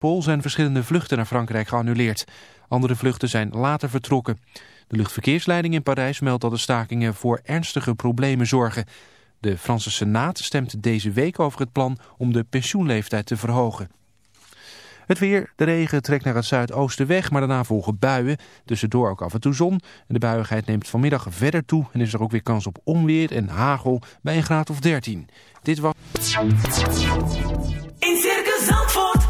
Pool zijn verschillende vluchten naar Frankrijk geannuleerd. Andere vluchten zijn later vertrokken. De luchtverkeersleiding in Parijs meldt dat de stakingen voor ernstige problemen zorgen. De Franse Senaat stemt deze week over het plan om de pensioenleeftijd te verhogen. Het weer, de regen trekt naar het zuidoosten weg, maar daarna volgen buien. Tussendoor ook af en toe zon. De buiigheid neemt vanmiddag verder toe en is er ook weer kans op onweer en hagel bij een graad of 13. Dit was... In Circus Zandvoort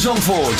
in Zandvoort.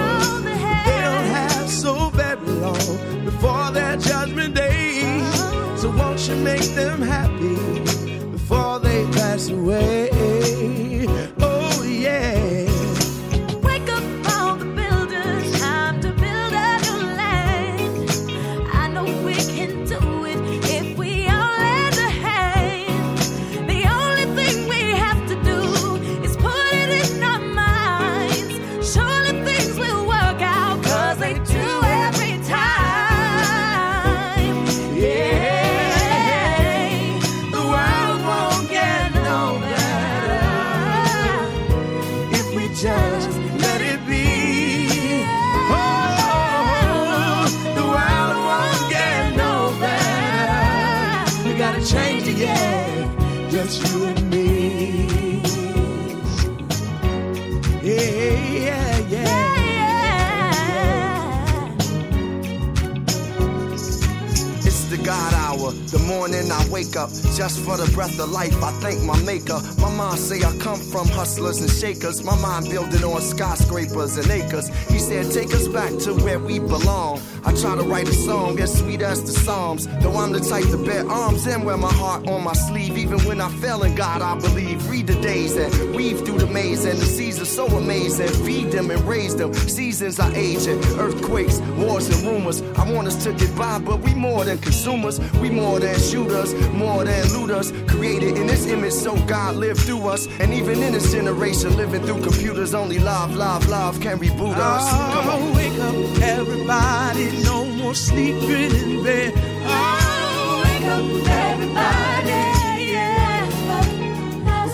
shakers. My mind building on skyscrapers and acres. He said, take us back to where we belong. I try to write a song as sweet as the Psalms. Though I'm the type to bear arms and wear my heart on my sleeve. Even when I fail in God, I believe. Read the days and weave through the maze. And the seasons so amazing. Feed them and raise them. Seasons are aging. Earthquakes, wars, and rumors. I want us to get by, but we more than consumers. We more than shooters, more than looters. Created in this image, so God lived through us. And even in this generation, living through computers, only love, love, love can reboot us. Come on. Oh, wake up, everybody. No more sleeping in bed. Oh, wake up, everybody. Yeah.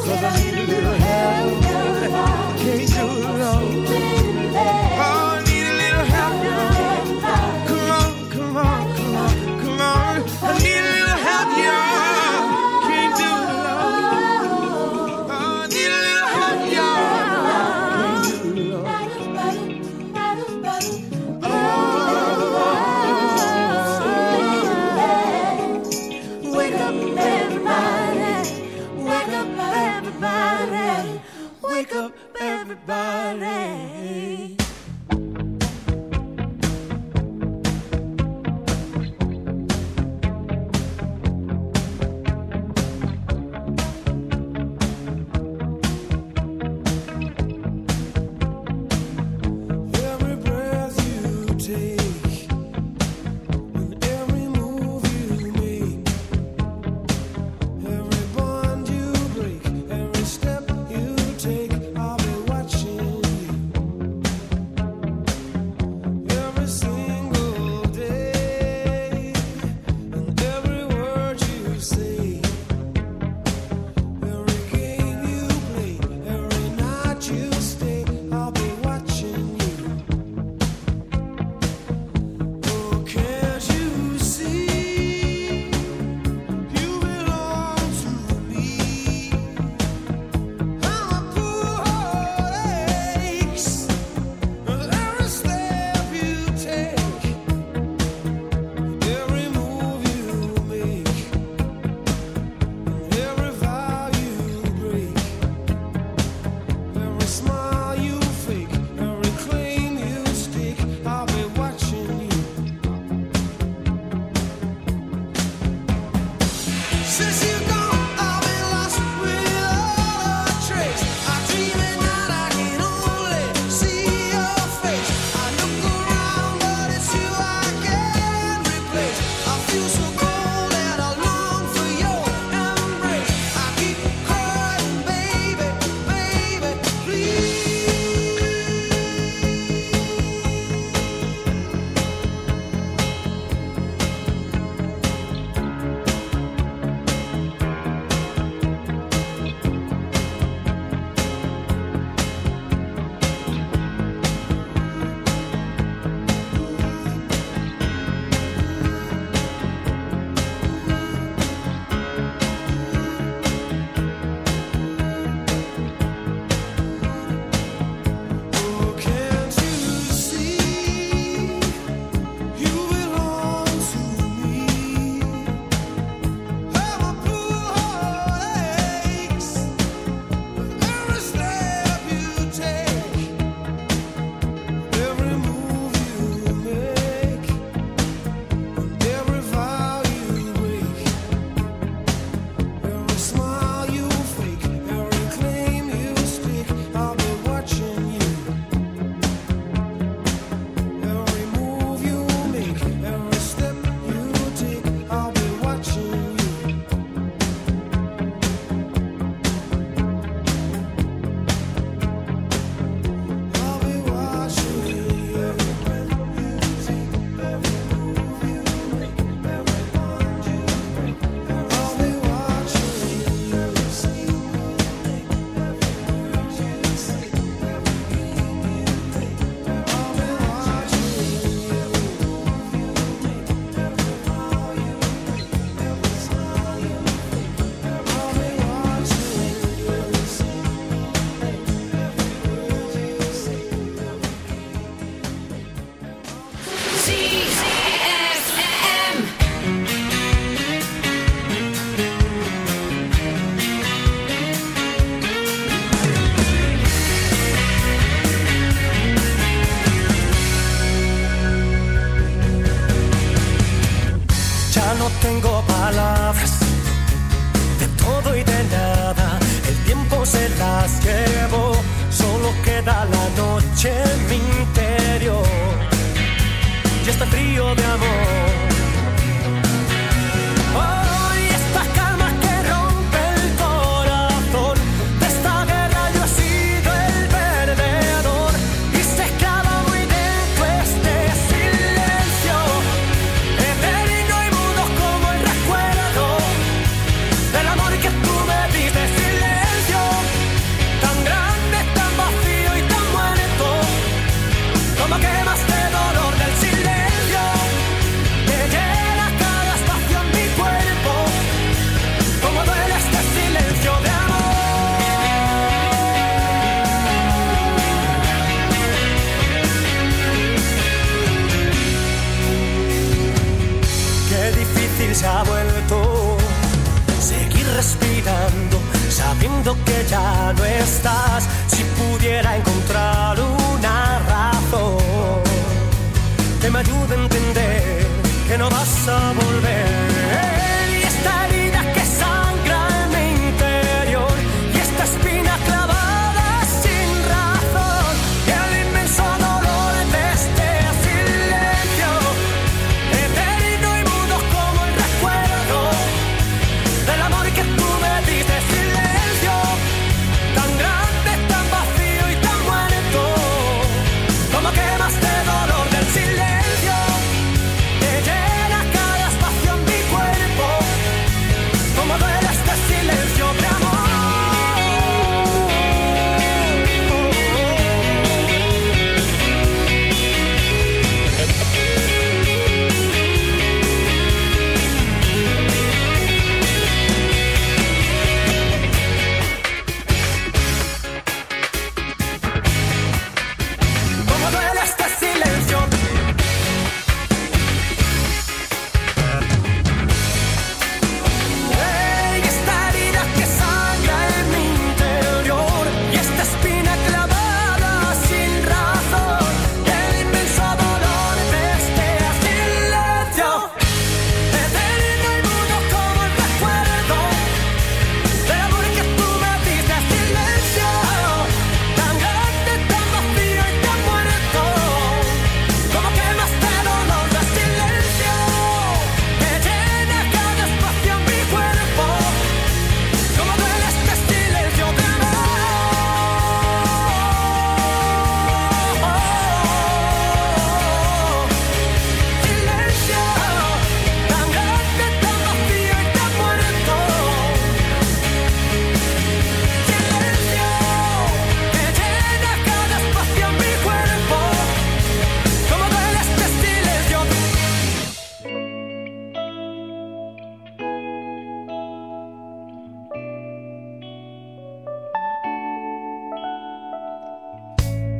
Cause I need a little help. Can't do I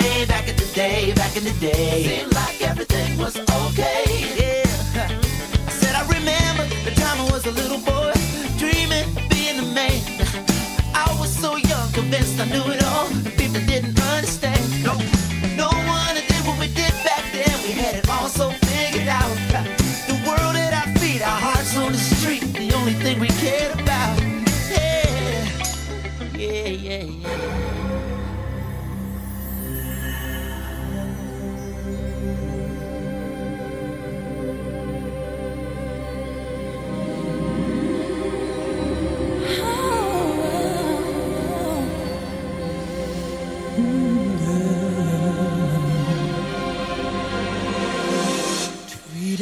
day, back in the day, back in the day. Seemed like everything was okay. Yeah. I said I remember the time I was a little boy, dreaming, being a man. I was so young, convinced I knew it all. The people didn't understand. No.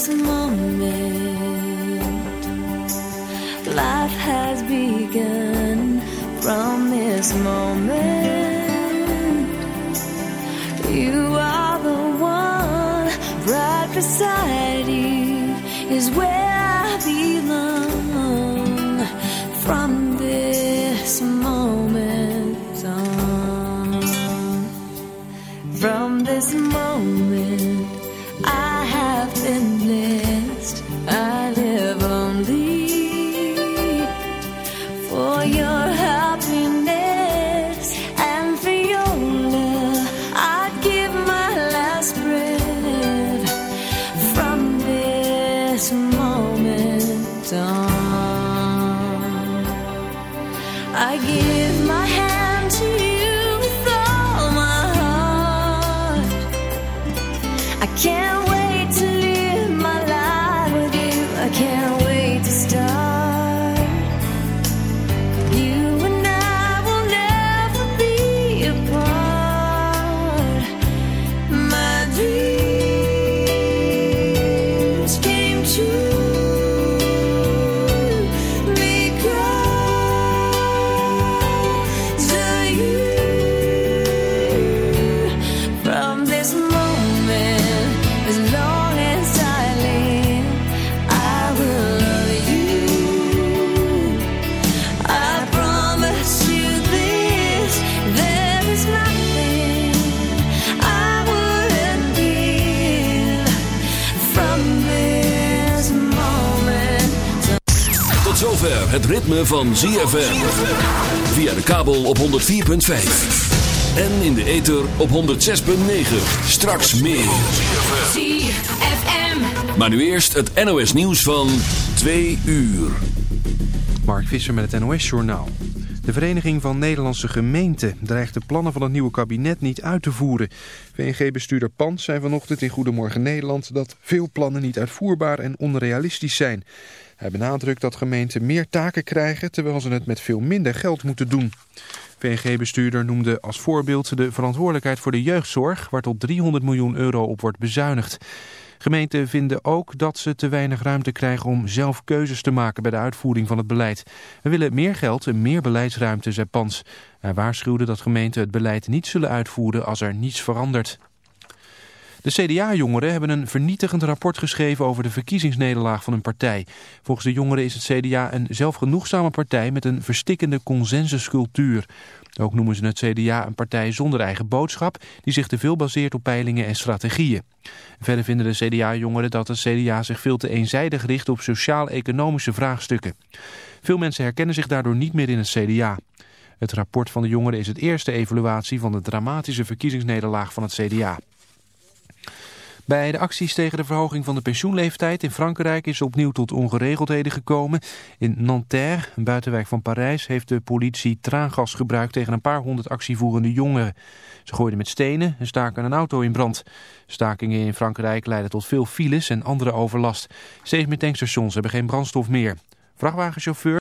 This moment, life has begun. From this moment, you are the one right beside zover het ritme van ZFM. Via de kabel op 104.5. En in de ether op 106.9. Straks meer. ZFM. Maar nu eerst het NOS nieuws van 2 uur. Mark Visser met het NOS-journaal. De Vereniging van Nederlandse Gemeenten dreigt de plannen van het nieuwe kabinet niet uit te voeren. VNG-bestuurder Pans zei vanochtend in Goedemorgen Nederland dat veel plannen niet uitvoerbaar en onrealistisch zijn. Hij benadrukt dat gemeenten meer taken krijgen terwijl ze het met veel minder geld moeten doen. VNG-bestuurder noemde als voorbeeld de verantwoordelijkheid voor de jeugdzorg, waar tot 300 miljoen euro op wordt bezuinigd. Gemeenten vinden ook dat ze te weinig ruimte krijgen om zelf keuzes te maken bij de uitvoering van het beleid. We willen meer geld en meer beleidsruimte, zei Pans. Hij waarschuwde dat gemeenten het beleid niet zullen uitvoeren als er niets verandert. De CDA-jongeren hebben een vernietigend rapport geschreven over de verkiezingsnederlaag van hun partij. Volgens de jongeren is het CDA een zelfgenoegzame partij met een verstikkende consensuscultuur. Ook noemen ze het CDA een partij zonder eigen boodschap die zich te veel baseert op peilingen en strategieën. Verder vinden de CDA-jongeren dat het CDA zich veel te eenzijdig richt op sociaal-economische vraagstukken. Veel mensen herkennen zich daardoor niet meer in het CDA. Het rapport van de jongeren is het eerste evaluatie van de dramatische verkiezingsnederlaag van het CDA. Bij de acties tegen de verhoging van de pensioenleeftijd in Frankrijk is opnieuw tot ongeregeldheden gekomen. In Nanterre, een buitenwijk van Parijs, heeft de politie traangas gebruikt tegen een paar honderd actievoerende jongeren. Ze gooiden met stenen en staken een auto in brand. Stakingen in Frankrijk leiden tot veel files en andere overlast. Steeds meer tankstations hebben geen brandstof meer. Vrachtwagenchauffeur